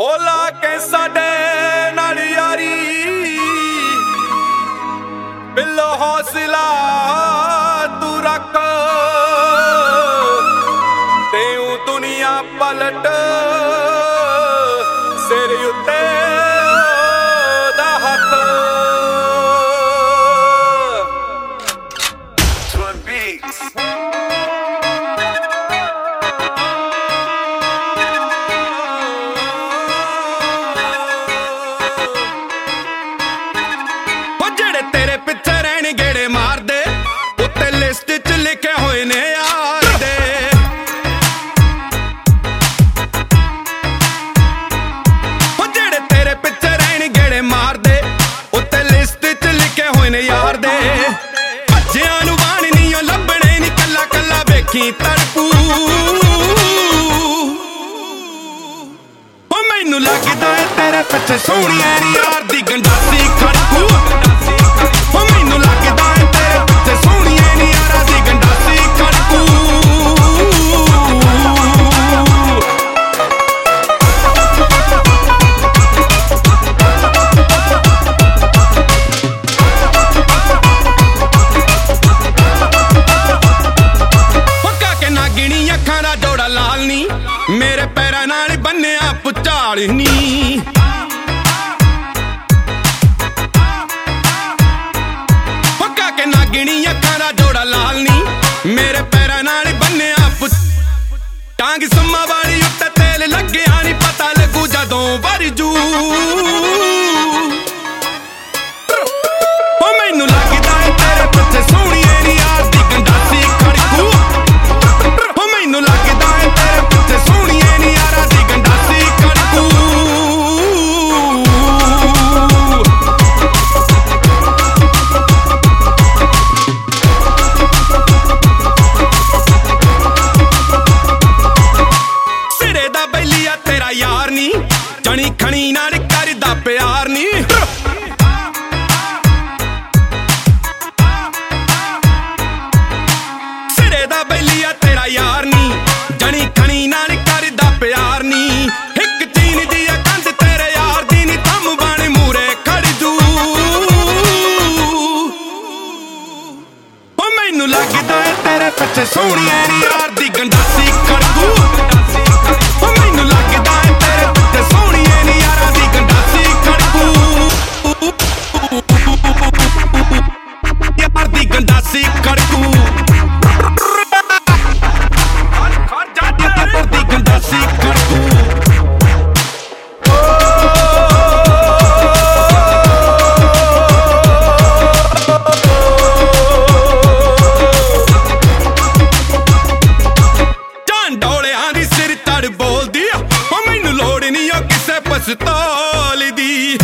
ਹੋਲਾ ਕੇ ਸਾਡੇ ਨਾਲ ਯਾਰੀ। ਬਿੱਲੋ ਹੌਸਲਾ ਤੂੰ ਰੱਖ। ਤੇਉ ਦੁਨੀਆ ਪਲਟ। ਸਿਰ ਉੱਤੇ ਦਾ ਹੱਥ। Twin Beats. ਕੱਲਾ ਤੜਪੂ? ਉਹ ਮੈਨੂੰ ਲੱਗਦਾ ਏ ਤੇਰੇ ਪਿੱਛੇ ਸੋਹਣੀਆਂ ਯਾਰ ਦੀ ਗੰਡਾਸੀ ਗਿਣੀ ਅੱਖਾਂ ਦਾ ਜੋੜਾ ਲਾਲ ਨੀ, ਮੇਰੇ ਪੈਰਾਂ ਨਾਲ ਬੰਨਿਆ ਪੁਚਾਲ ਨੀ। ਪੱਕਾ ਕੇ ਨਾ ਗਿਣੀ ਅੱਖਾਂ ਦਾ ਜੋੜਾ ਲਾਲ ਨੀ, ਮੇਰੇ ਪੈਰਾਂ ਨਾਲ ਬੰਨਿਆ ਪੁ ਟਾਂਗ ਸੰਮਾ ਵਾਲੀ ਉੱਤੇ ਤੇਲ ਲੱਗਿਆ ਨਹੀਂ ਪਤਾ ਲੱਗੂ ਜਦੋਂ ਵਰਜੂ। ਮੈਨੂੰ ਲੱਗਦਾ ਏ ਤੇਰੇ ਪਿੱਛੇ ਸੋਹਣੀਆਂ ਨੀ ਯਾਰ ਦੀ ਗੰਡਾਸੀ ਖੜਕੂ ਉਹ ਮੈਨੂੰ ਲੱਗਦਾ ਏ ਤੇਰੇ ਪਿੱਛੇ ਸੋਹਣੀਆਂ ਨੀ ਯਾਰਾਂ ਦੀ ਗੰਡਾਸੀ ਖੜਕੂ ਯਾਰ ਦੀ ਗੰਡਾਸੀ ਖੜਕੂ ਸਤਾਲ ਦੀ